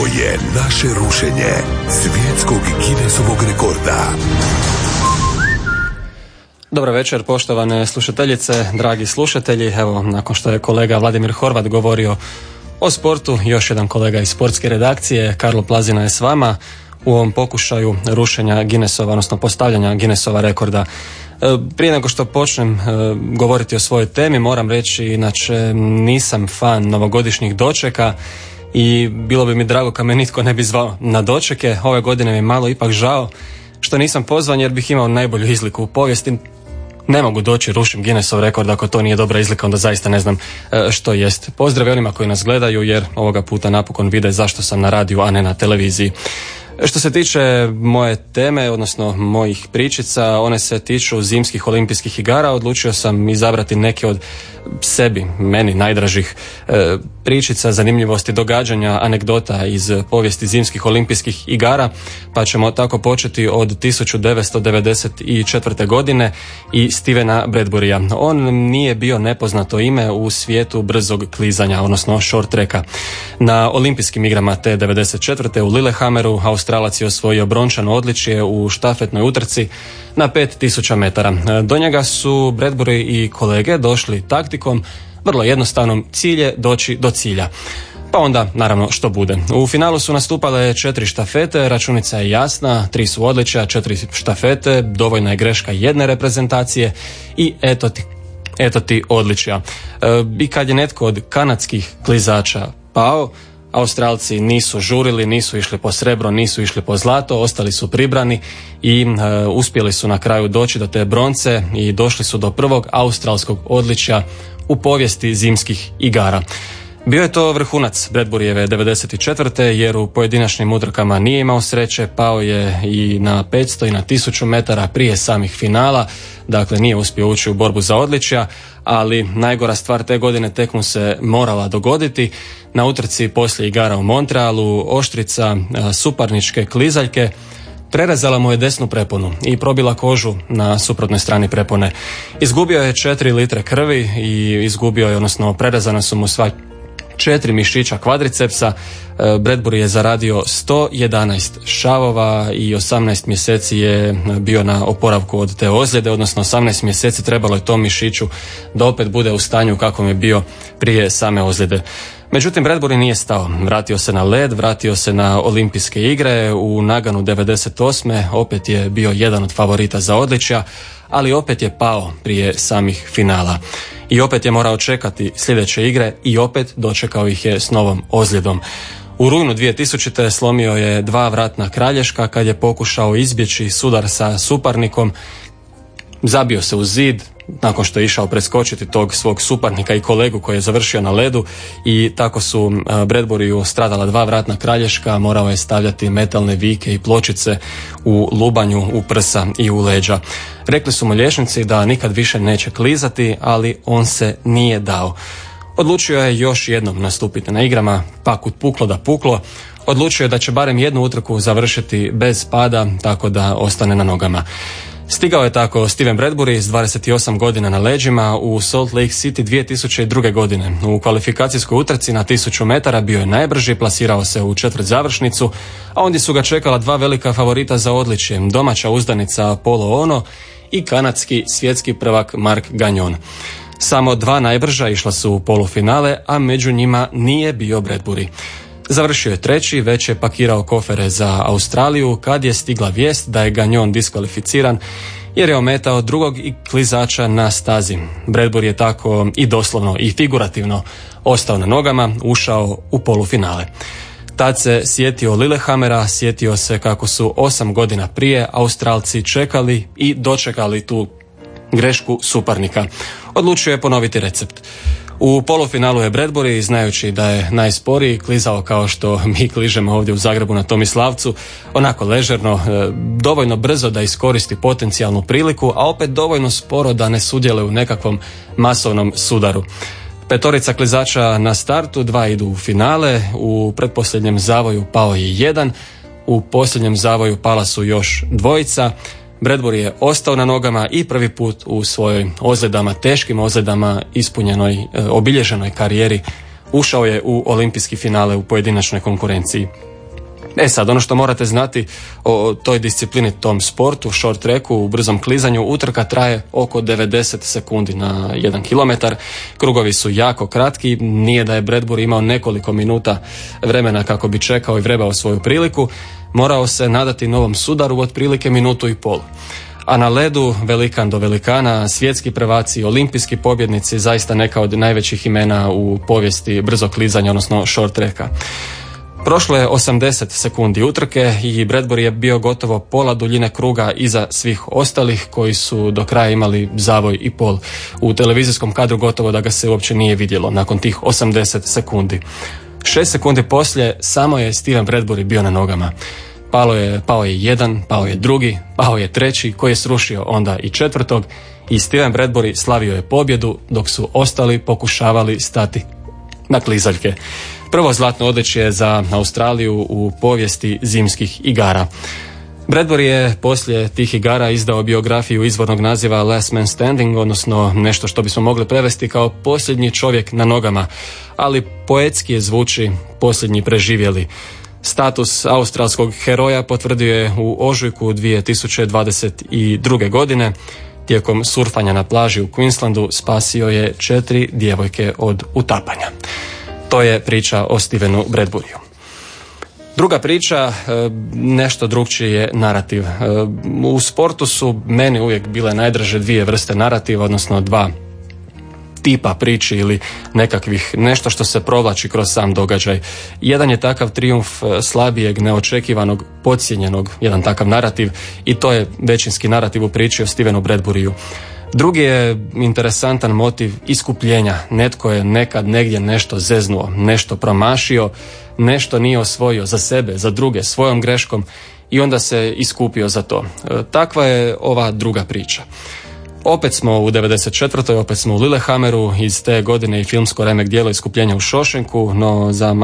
Ovo je naše rušenje svjetskog Guinnessovog rekorda. Dobro večer, poštovane slušateljice, dragi slušatelji. Evo, nakon što je kolega Vladimir Horvat govorio o sportu, još jedan kolega iz sportske redakcije, Karlo Plazina je s vama u ovom pokušaju rušenja Guinnessova, odnosno postavljanja Guinnessova rekorda. E, prije nego što počnem e, govoriti o svojoj temi, moram reći, inače nisam fan novogodišnjih dočeka i bilo bi mi drago kad me nitko ne bi zvao na dočeke. Ove godine mi je malo ipak žao što nisam pozvan jer bih imao najbolju izliku u povijesti. Ne mogu doći, rušim Guinnessov rekord, ako to nije dobra izlika, onda zaista ne znam e, što jest. Pozdrav onima koji nas gledaju, jer ovoga puta napokon vide zašto sam na radiju, a ne na televiziji. Što se tiče moje teme, odnosno mojih pričica, one se tiču zimskih olimpijskih igara. Odlučio sam izabrati neke od sebi, meni najdražih e, pričica, zanimljivosti, događanja, anegdota iz povijesti zimskih olimpijskih igara, pa ćemo tako početi od 1994. godine i Stevena Bradburya. On nije bio nepoznato ime u svijetu brzog klizanja, odnosno short treka. Na olimpijskim igrama te 94. u Lillehammeru Australac je osvojio brončano odličje u štafetnoj utrci na 5000 metara. Do njega su Bradbury i kolege došli taktikom, vrlo jednostavnom, cilje doći do cilja. Pa onda, naravno, što bude. U finalu su nastupale četiri štafete, računica je jasna, tri su odličja, četiri štafete, dovoljna je greška jedne reprezentacije i eto ti, eto ti odličja. E, I kad je netko od kanadskih klizača pao, Australci nisu žurili, nisu išli po srebro, nisu išli po zlato, ostali su pribrani i e, uspjeli su na kraju doći do te bronce i došli su do prvog australskog odličja u povijesti zimskih igara. Bio je to vrhunac Bradburyjeve 94. jer u pojedinačnim utrkama nije imao sreće, pao je i na 500 i na 1000 metara prije samih finala, dakle nije uspio ući u borbu za odličja, ali najgora stvar te godine tek mu se morala dogoditi. Na utrci poslije igara u Montrealu, oštrica suparničke klizaljke, Prerezala mu je desnu preponu i probila kožu na suprotnoj strani prepone. Izgubio je 4 litre krvi i izgubio je, odnosno prerezana su mu sva četiri mišića kvadricepsa. E, Bradbury je zaradio 111 šavova i 18 mjeseci je bio na oporavku od te ozljede, odnosno 18 mjeseci trebalo je tom mišiću da opet bude u stanju kakvom je bio prije same ozljede. Međutim, Bradbury nije stao. Vratio se na led, vratio se na olimpijske igre. U Naganu 98. opet je bio jedan od favorita za odličja, ali opet je pao prije samih finala. I opet je morao čekati sljedeće igre i opet dočekao ih je s novom ozljedom. U rujnu 2000. slomio je dva vratna kralješka kad je pokušao izbjeći sudar sa suparnikom. Zabio se u zid, nakon što je išao preskočiti tog svog suparnika i kolegu koji je završio na ledu i tako su Bradburyu stradala dva vratna kralješka, morao je stavljati metalne vike i pločice u lubanju, u prsa i u leđa. Rekli su mu liječnici da nikad više neće klizati, ali on se nije dao. Odlučio je još jednom nastupiti na igrama, pa kut puklo da puklo, odlučio je da će barem jednu utrku završiti bez pada, tako da ostane na nogama. Stigao je tako Steven Bradbury s 28 godina na leđima u Salt Lake City 2002. godine. U kvalifikacijskoj utrci na 1000 metara bio je najbrži, plasirao se u četvrt završnicu, a ondje su ga čekala dva velika favorita za odličje, domaća uzdanica Polo Ono i kanadski svjetski prvak Mark Gagnon. Samo dva najbrža išla su u polufinale, a među njima nije bio Bradbury. Završio je treći, već je pakirao kofere za Australiju kad je stigla vijest da je Ganjon diskvalificiran jer je ometao drugog i klizača na stazi. Bradbury je tako i doslovno i figurativno ostao na nogama, ušao u polufinale. Tad se sjetio Lillehammera, sjetio se kako su osam godina prije Australci čekali i dočekali tu grešku suparnika. Odlučio je ponoviti recept. U polufinalu je Bradbury, znajući da je najsporiji, klizao kao što mi kližemo ovdje u Zagrebu na Tomislavcu, onako ležerno, e, dovoljno brzo da iskoristi potencijalnu priliku, a opet dovoljno sporo da ne sudjele u nekakvom masovnom sudaru. Petorica klizača na startu, dva idu u finale, u pretposljednjem zavoju pao je jedan, u posljednjem zavoju pala su još dvojica, Bradbury je ostao na nogama i prvi put u svojoj ozljedama, teškim ozljedama, ispunjenoj, e, obilježenoj karijeri ušao je u olimpijski finale u pojedinačnoj konkurenciji. E sad, ono što morate znati o toj disciplini, tom sportu, short tracku, u brzom klizanju, utrka traje oko 90 sekundi na jedan kilometar. Krugovi su jako kratki, nije da je Bradbury imao nekoliko minuta vremena kako bi čekao i vrebao svoju priliku. Morao se nadati novom sudaru otprilike minutu i pol a na ledu velikan do velikana, svjetski prvaci, olimpijski pobjednici, zaista neka od najvećih imena u povijesti brzog klizanja, odnosno short tracka. Prošlo je 80 sekundi utrke i Bradbury je bio gotovo pola duljine kruga iza svih ostalih koji su do kraja imali zavoj i pol. U televizijskom kadru gotovo da ga se uopće nije vidjelo nakon tih 80 sekundi. Šest sekundi poslije samo je Steven Bradbury bio na nogama. Palo je, pao je jedan, pao je drugi, pao je treći koji je srušio onda i četvrtog i Steven Bradbury slavio je pobjedu dok su ostali pokušavali stati na klizaljke. Prvo zlatno odličje za Australiju u povijesti zimskih igara. Bradbury je poslije tih igara izdao biografiju izvornog naziva Last Man Standing, odnosno nešto što bismo mogli prevesti kao posljednji čovjek na nogama, ali poetski je zvuči posljednji preživjeli. Status australskog heroja potvrdio je u ožujku 2022. godine. Tijekom surfanja na plaži u Queenslandu spasio je četiri djevojke od utapanja. To je priča o Stevenu Bradburyu. Druga priča, e, nešto drugčiji je narativ. E, u sportu su meni uvijek bile najdraže dvije vrste narativa, odnosno dva tipa priči ili nekakvih nešto što se provlači kroz sam događaj. Jedan je takav trijumf e, slabijeg, neočekivanog, podcijenjenog, jedan takav narativ i to je većinski narativ u priči o Stevenu Bradburyu. Drugi je interesantan motiv iskupljenja. Netko je nekad negdje nešto zeznuo, nešto promašio, nešto nije osvojio za sebe, za druge, svojom greškom i onda se iskupio za to. E, takva je ova druga priča. Opet smo u 94. opet smo u Lillehammeru, iz te godine i filmsko remek dijelo iskupljenja u Šošenku, no za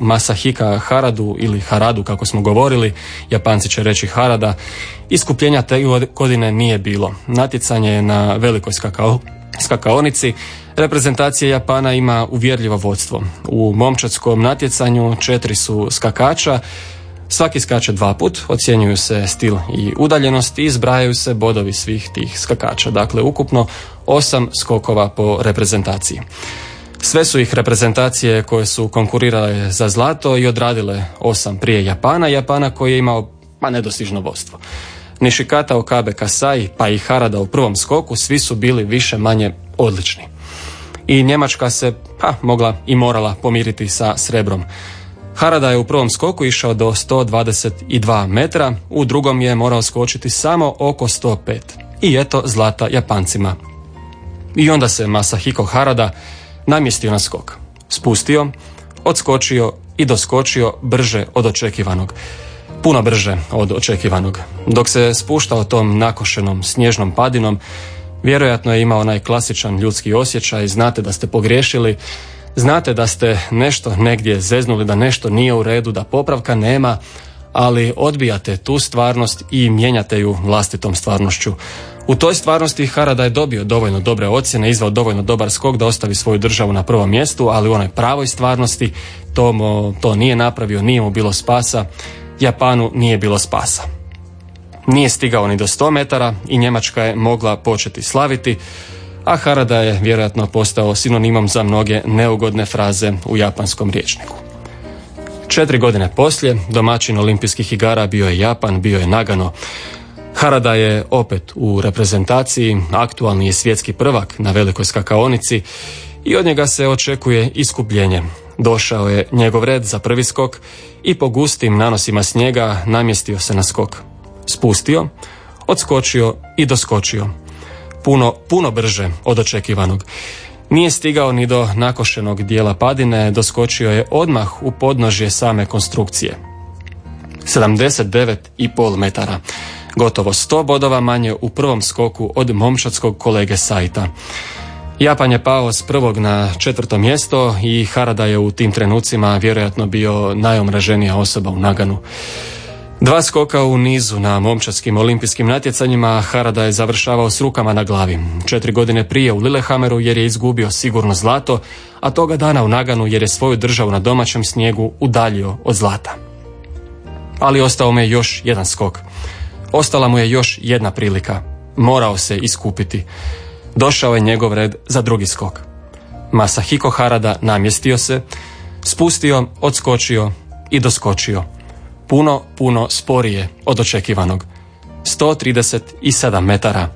Masahika Haradu ili Haradu kako smo govorili, Japanci će reći Harada, iskupljenja te godine nije bilo. Natjecanje je na velikoj skakao, skakaonici, Reprezentacija Japana ima uvjerljivo vodstvo. U momčadskom natjecanju četiri su skakača, Svaki skače dva put, ocjenjuju se stil i udaljenost i zbrajaju se bodovi svih tih skakača. Dakle, ukupno osam skokova po reprezentaciji. Sve su ih reprezentacije koje su konkurirale za zlato i odradile osam prije Japana, Japana koji je imao pa nedostižno vodstvo. Nishikata, Okabe, Kasai pa i Harada u prvom skoku svi su bili više manje odlični. I Njemačka se pa mogla i morala pomiriti sa srebrom. Harada je u prvom skoku išao do 122 metra, u drugom je morao skočiti samo oko 105. I eto zlata Japancima. I onda se Masahiko Harada namjestio na skok. Spustio, odskočio i doskočio brže od očekivanog. Puno brže od očekivanog. Dok se spuštao tom nakošenom snježnom padinom, vjerojatno je imao onaj klasičan ljudski osjećaj, znate da ste pogriješili, Znate da ste nešto negdje zeznuli, da nešto nije u redu, da popravka nema, ali odbijate tu stvarnost i mijenjate ju vlastitom stvarnošću. U toj stvarnosti Harada je dobio dovoljno dobre ocjene, izvao dovoljno dobar skok da ostavi svoju državu na prvom mjestu, ali u onoj pravoj stvarnosti to, to nije napravio, nije mu bilo spasa, Japanu nije bilo spasa. Nije stigao ni do 100 metara i Njemačka je mogla početi slaviti, a Harada je vjerojatno postao sinonimom za mnoge neugodne fraze u japanskom riječniku. Četiri godine poslije, domaćin olimpijskih igara bio je Japan, bio je Nagano. Harada je opet u reprezentaciji, aktualni je svjetski prvak na velikoj skakaonici i od njega se očekuje iskupljenje. Došao je njegov red za prvi skok i po gustim nanosima snijega namjestio se na skok. Spustio, odskočio i doskočio puno, puno brže od očekivanog. Nije stigao ni do nakošenog dijela padine, doskočio je odmah u podnožje same konstrukcije. 79,5 metara. Gotovo 100 bodova manje u prvom skoku od momčadskog kolege Sajta. Japan je pao s prvog na četvrto mjesto i Harada je u tim trenucima vjerojatno bio najomraženija osoba u Naganu. Dva skoka u nizu na momčadskim olimpijskim natjecanjima Harada je završavao s rukama na glavi. Četiri godine prije u Lillehammeru jer je izgubio sigurno zlato, a toga dana u Naganu jer je svoju državu na domaćem snijegu udaljio od zlata. Ali ostao mu je još jedan skok. Ostala mu je još jedna prilika. Morao se iskupiti. Došao je njegov red za drugi skok. Masahiko Harada namjestio se, spustio, odskočio i doskočio. Puno, puno sporije od očekivanog. 137 metara.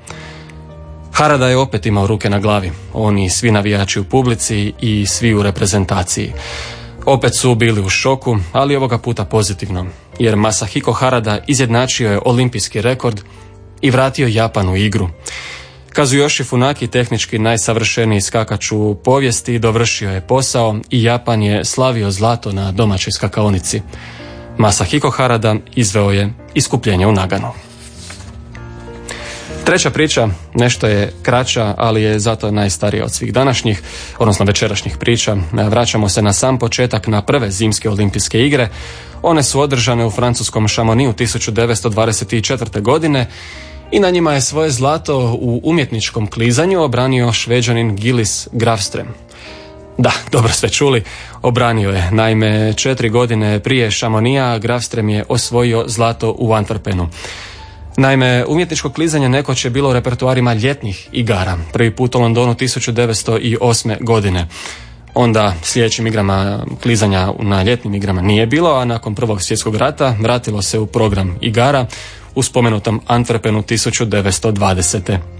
Harada je opet imao ruke na glavi. Oni svi navijači u publici i svi u reprezentaciji. Opet su bili u šoku, ali ovoga puta pozitivno, jer Masahiko Harada izjednačio je olimpijski rekord i vratio Japan u igru. Kazuyoshi Funaki, tehnički najsavršeniji skakač u povijesti, dovršio je posao i Japan je slavio zlato na domaćoj skakaonici. Masahiko Harada izveo je iskupljenje u Naganu. Treća priča, nešto je kraća, ali je zato najstarija od svih današnjih, odnosno večerašnjih priča. Vraćamo se na sam početak na prve zimske olimpijske igre. One su održane u francuskom Chamonixu 1924. godine i na njima je svoje zlato u umjetničkom klizanju obranio šveđanin Gillis Grafstrem. Da, dobro ste čuli, obranio je. Naime, četiri godine prije Šamonija Grafstrem je osvojio zlato u Antwerpenu. Naime, umjetničko klizanje nekoć je bilo u repertuarima ljetnih igara. Prvi put u Londonu 1908. godine. Onda sljedećim igrama klizanja na ljetnim igrama nije bilo, a nakon prvog svjetskog rata vratilo se u program igara u spomenutom Antwerpenu 1920.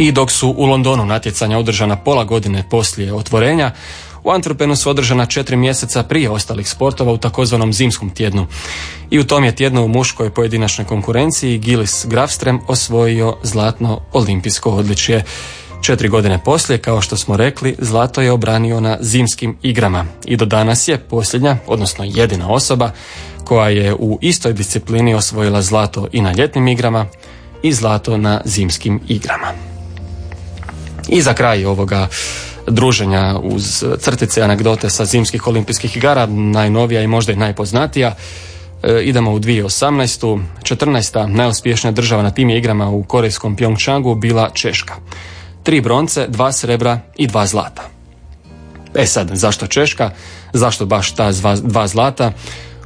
I dok su u Londonu natjecanja održana pola godine poslije otvorenja, u Antwerpenu su održana četiri mjeseca prije ostalih sportova u takozvanom zimskom tjednu. I u tom je tjednu u muškoj pojedinačnoj konkurenciji Gillis Grafstrem osvojio zlatno olimpijsko odličje. Četiri godine poslije, kao što smo rekli, zlato je obranio na zimskim igrama i do danas je posljednja, odnosno jedina osoba koja je u istoj disciplini osvojila zlato i na ljetnim igrama i zlato na zimskim igrama. I za kraj ovoga druženja uz crtice anegdote sa zimskih olimpijskih igara, najnovija i možda i najpoznatija. E, idemo u 2018. 14. najuspješnija država na tim igrama u korejskom Pyeongchangu bila Češka. Tri bronce, dva srebra i dva zlata. E sad, zašto Češka? Zašto baš ta dva zlata?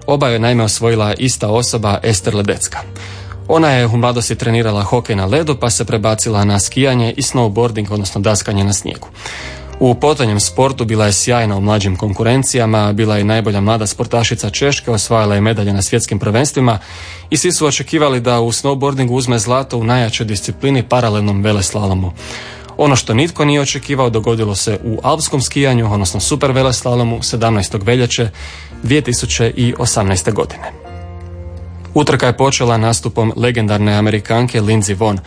Oba je naime osvojila ista osoba Ester Ledecka. Ona je u mladosti trenirala hokej na ledu pa se prebacila na skijanje i snowboarding, odnosno daskanje na snijegu. U potonjem sportu bila je sjajna u mlađim konkurencijama, bila je najbolja mlada sportašica Češke, osvajala je medalje na svjetskim prvenstvima i svi su očekivali da u snowboardingu uzme zlato u najjačoj disciplini paralelnom veleslalomu. Ono što nitko nije očekivao dogodilo se u alpskom skijanju, odnosno super veleslalomu 17. veljače 2018. godine. Utrka je počela nastupom legendarne Amerikanke Lindsey Vonn,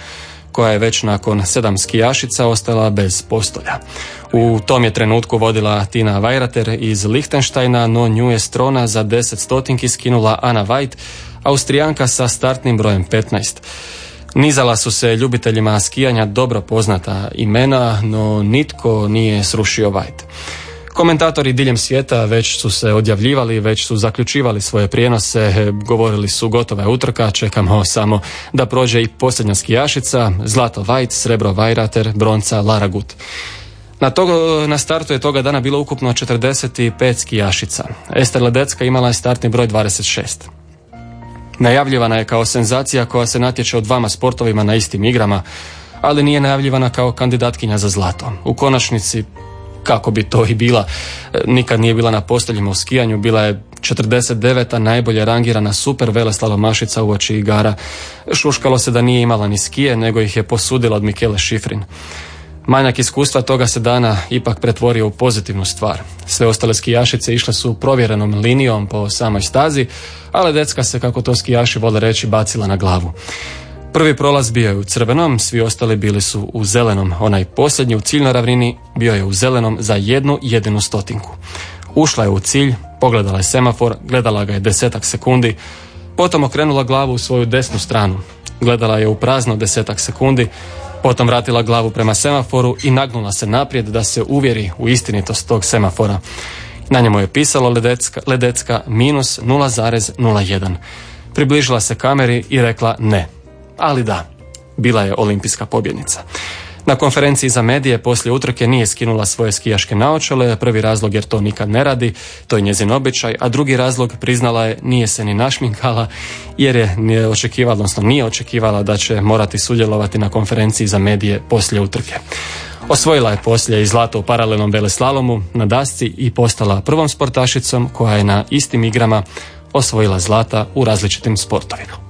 koja je već nakon sedam skijašica ostala bez postolja. U tom je trenutku vodila Tina Weirater iz Lichtensteina, no nju je strona za 10 stotinki skinula Ana White, Austrijanka sa startnim brojem 15. Nizala su se ljubiteljima skijanja dobro poznata imena, no nitko nije srušio White. Komentatori diljem svijeta već su se odjavljivali, već su zaključivali svoje prijenose, govorili su gotova je utrka, čekamo samo da prođe i posljednja skijašica, zlato Vajt, srebro Vajrater, bronca Lara Gut. Na, togo, na startu je toga dana bilo ukupno 45 skijašica. Ester Ledecka imala je startni broj 26. Najavljivana je kao senzacija koja se natječe u dvama sportovima na istim igrama, ali nije najavljivana kao kandidatkinja za zlato. U konačnici kako bi to i bila. E, nikad nije bila na posteljima u skijanju, bila je 49. najbolje rangirana super mašica u oči igara. Šuškalo se da nije imala ni skije, nego ih je posudila od Mikele Šifrin. Manjak iskustva toga se dana ipak pretvorio u pozitivnu stvar. Sve ostale skijašice išle su provjerenom linijom po samoj stazi, ali decka se, kako to skijaši vole reći, bacila na glavu. Prvi prolaz bio je u crvenom, svi ostali bili su u zelenom. Onaj posljednji u ciljnoj ravnini bio je u zelenom za jednu jedinu stotinku. Ušla je u cilj, pogledala je semafor, gledala ga je desetak sekundi, potom okrenula glavu u svoju desnu stranu. Gledala je u prazno desetak sekundi, potom vratila glavu prema semaforu i nagnula se naprijed da se uvjeri u istinitost tog semafora. Na njemu je pisalo ledecka, ledecka minus 0,01. Približila se kameri i rekla ne ali da, bila je olimpijska pobjednica. Na konferenciji za medije poslije utrke nije skinula svoje skijaške naočale, prvi razlog jer to nikad ne radi, to je njezin običaj, a drugi razlog priznala je nije se ni našminkala jer je nije očekivala, odnosno nije očekivala da će morati sudjelovati na konferenciji za medije poslije utrke. Osvojila je poslije i zlato u paralelnom veleslalomu na dasci i postala prvom sportašicom koja je na istim igrama osvojila zlata u različitim sportovima.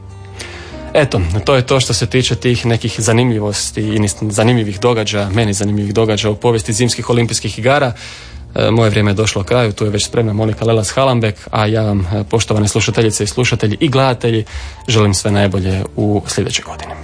Eto, to je to što se tiče tih nekih zanimljivosti i zanimljivih događaja, meni zanimljivih događaja u povijesti zimskih olimpijskih igara. E, moje vrijeme je došlo kraju, tu je već spremna Monika Lelas Halambek, a ja vam, e, poštovane slušateljice i slušatelji i gledatelji, želim sve najbolje u sljedećoj godini.